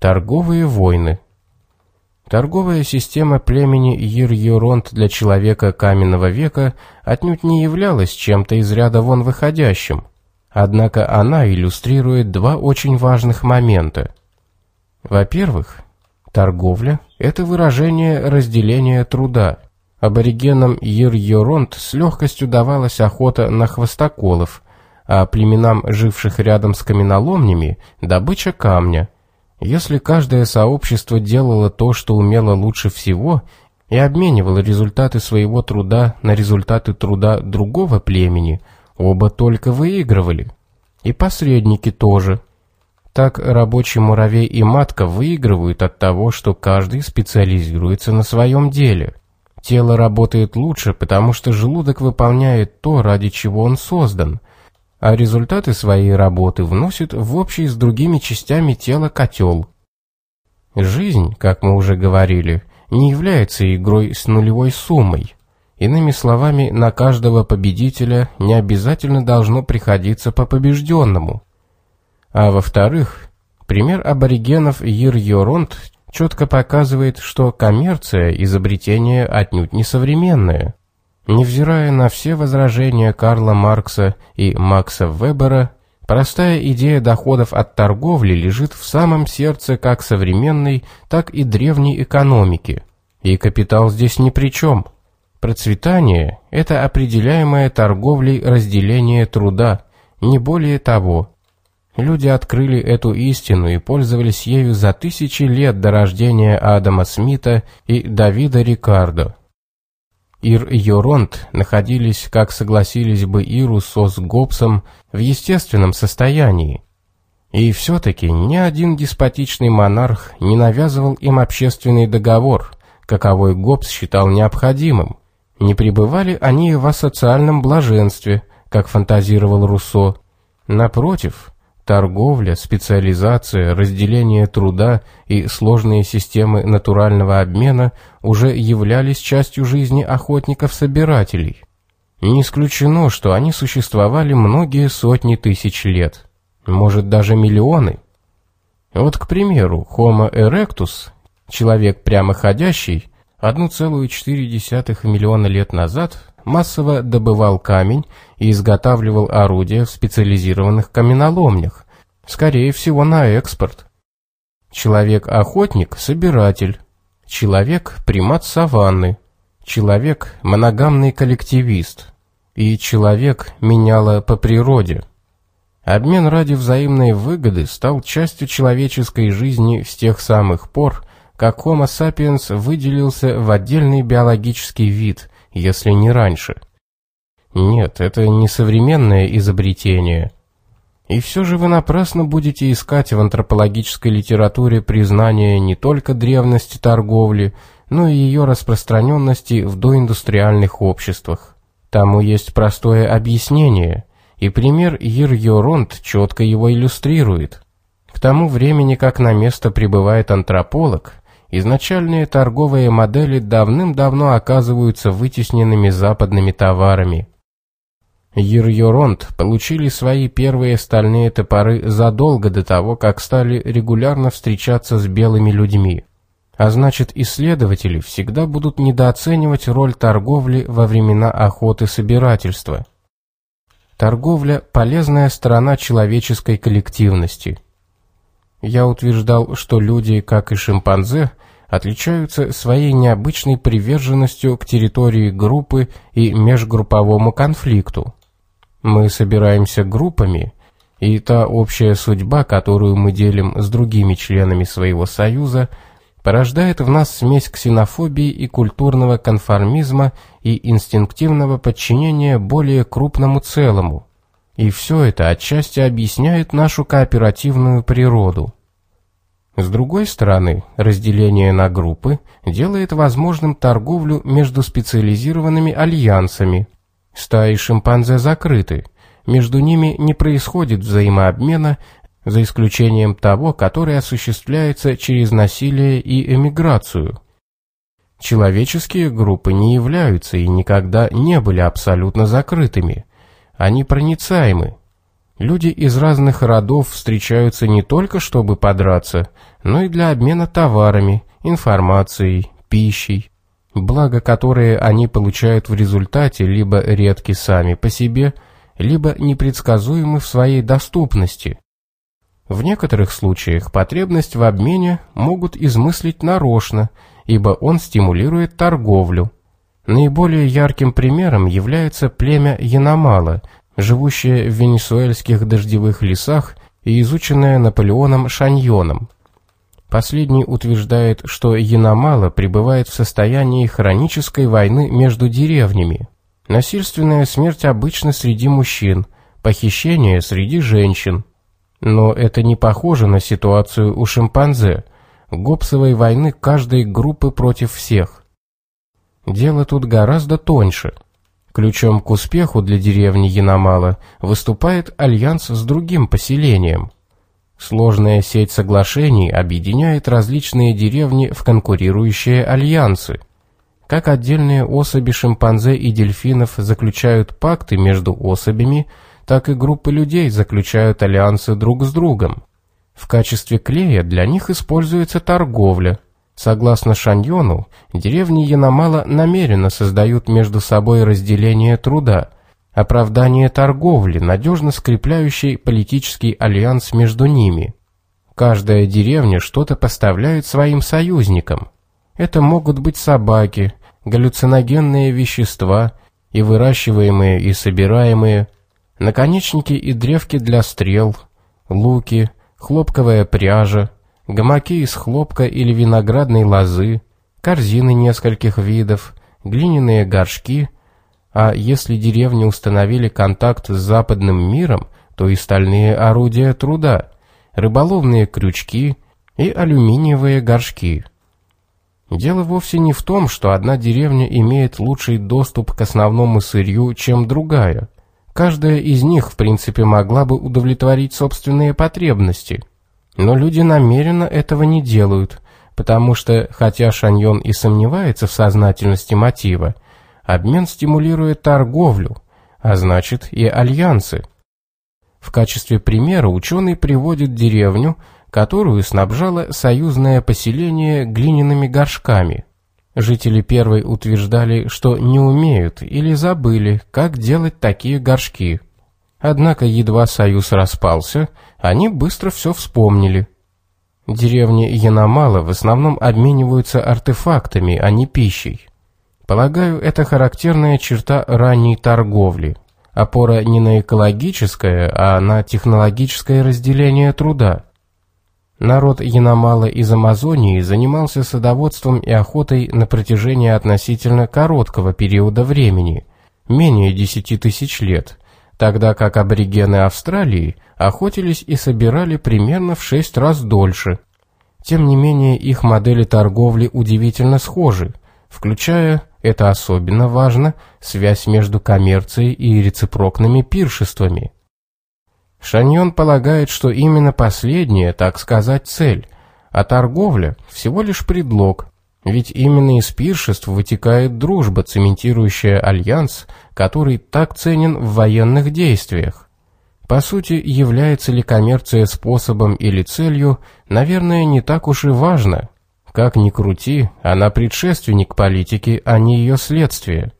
Торговые войны. Торговая система племени Йир-Юронт для человека каменного века отнюдь не являлась чем-то из ряда вон выходящим. Однако она иллюстрирует два очень важных момента. Во-первых, торговля – это выражение разделения труда. Аборигенам Йир-Юронт с легкостью давалась охота на хвостоколов, а племенам, живших рядом с каменоломнями, добыча камня – если каждое сообщество делало то, что умело лучше всего, и обменивало результаты своего труда на результаты труда другого племени, оба только выигрывали. И посредники тоже. Так рабочий муравей и матка выигрывают от того, что каждый специализируется на своем деле. Тело работает лучше, потому что желудок выполняет то, ради чего он создан – а результаты своей работы вносит в общий с другими частями тела котел. Жизнь, как мы уже говорили, не является игрой с нулевой суммой. Иными словами, на каждого победителя не обязательно должно приходиться по побежденному. А во-вторых, пример аборигенов Йир-Йоронт четко показывает, что коммерция – изобретение отнюдь не современное. Невзирая на все возражения Карла Маркса и Макса Вебера, простая идея доходов от торговли лежит в самом сердце как современной, так и древней экономики. И капитал здесь ни при чем. Процветание – это определяемое торговлей разделение труда, не более того. Люди открыли эту истину и пользовались ею за тысячи лет до рождения Адама Смита и Давида Рикардо. Ир и Йоронт находились, как согласились бы Ирусо с Гоббсом, в естественном состоянии. И все-таки ни один деспотичный монарх не навязывал им общественный договор, каковой Гоббс считал необходимым. Не пребывали они в асоциальном блаженстве, как фантазировал Руссо. Напротив, Торговля, специализация, разделение труда и сложные системы натурального обмена уже являлись частью жизни охотников-собирателей. Не исключено, что они существовали многие сотни тысяч лет, может даже миллионы. Вот, к примеру, Homo erectus, человек прямоходящий, 1,4 миллиона лет назад массово добывал камень и изготавливал орудия в специализированных каменоломнях, скорее всего на экспорт. Человек-охотник – собиратель, человек – примат саванны, человек – моногамный коллективист, и человек меняло по природе. Обмен ради взаимной выгоды стал частью человеческой жизни с тех самых пор, как Homo sapiens выделился в отдельный биологический вид – если не раньше. Нет, это не современное изобретение. И все же вы напрасно будете искать в антропологической литературе признание не только древности торговли, но и ее распространенности в доиндустриальных обществах. Тому есть простое объяснение, и пример Йир-Йоронт четко его иллюстрирует. К тому времени, как на место прибывает антрополог, изначальные торговые модели давным-давно оказываются вытесненными западными товарами. Юр-Юронт получили свои первые стальные топоры задолго до того, как стали регулярно встречаться с белыми людьми. А значит, исследователи всегда будут недооценивать роль торговли во времена охоты-собирательства. Торговля – полезная сторона человеческой коллективности – я утверждал, что люди, как и шимпанзе, отличаются своей необычной приверженностью к территории группы и межгрупповому конфликту. Мы собираемся группами, и та общая судьба, которую мы делим с другими членами своего союза, порождает в нас смесь ксенофобии и культурного конформизма и инстинктивного подчинения более крупному целому. И все это отчасти объясняет нашу кооперативную природу. С другой стороны, разделение на группы делает возможным торговлю между специализированными альянсами. Стаи шимпанзе закрыты, между ними не происходит взаимообмена, за исключением того, который осуществляется через насилие и эмиграцию. Человеческие группы не являются и никогда не были абсолютно закрытыми. Они проницаемы. Люди из разных родов встречаются не только чтобы подраться, но и для обмена товарами, информацией, пищей, благо которые они получают в результате либо редки сами по себе, либо непредсказуемы в своей доступности. В некоторых случаях потребность в обмене могут измыслить нарочно, ибо он стимулирует торговлю. Наиболее ярким примером является племя Яномала, живущее в венесуэльских дождевых лесах и изученное Наполеоном Шаньоном – Последний утверждает, что Яномала пребывает в состоянии хронической войны между деревнями. Насильственная смерть обычно среди мужчин, похищение среди женщин. Но это не похоже на ситуацию у шимпанзе, гопсовой войны каждой группы против всех. Дело тут гораздо тоньше. Ключом к успеху для деревни Яномала выступает альянс с другим поселением – Сложная сеть соглашений объединяет различные деревни в конкурирующие альянсы. Как отдельные особи шимпанзе и дельфинов заключают пакты между особями, так и группы людей заключают альянсы друг с другом. В качестве клея для них используется торговля. Согласно Шаньону, деревни Яномала намеренно создают между собой разделение труда – оправдание торговли, надежно скрепляющей политический альянс между ними. Каждая деревня что-то поставляет своим союзникам. Это могут быть собаки, галлюциногенные вещества и выращиваемые и собираемые, наконечники и древки для стрел, луки, хлопковая пряжа, гамаки из хлопка или виноградной лозы, корзины нескольких видов, глиняные горшки – а если деревни установили контакт с западным миром, то и стальные орудия труда, рыболовные крючки и алюминиевые горшки. Дело вовсе не в том, что одна деревня имеет лучший доступ к основному сырью, чем другая. Каждая из них, в принципе, могла бы удовлетворить собственные потребности. Но люди намеренно этого не делают, потому что, хотя Шаньон и сомневается в сознательности мотива, Обмен стимулирует торговлю, а значит и альянсы. В качестве примера ученый приводит деревню, которую снабжало союзное поселение глиняными горшками. Жители первой утверждали, что не умеют или забыли, как делать такие горшки. Однако едва союз распался, они быстро все вспомнили. Деревни Яномала в основном обмениваются артефактами, а не пищей. Полагаю, это характерная черта ранней торговли. Опора не на экологическое, а на технологическое разделение труда. Народ Яномала из Амазонии занимался садоводством и охотой на протяжении относительно короткого периода времени, менее 10 тысяч лет, тогда как аборигены Австралии охотились и собирали примерно в 6 раз дольше. Тем не менее, их модели торговли удивительно схожи, включая это особенно важно, связь между коммерцией и рецепрокными пиршествами. Шаньон полагает, что именно последняя, так сказать, цель, а торговля – всего лишь предлог, ведь именно из пиршеств вытекает дружба, цементирующая альянс, который так ценен в военных действиях. По сути, является ли коммерция способом или целью, наверное, не так уж и важно – как ни крути, она предшественник политики, а не ее следствие.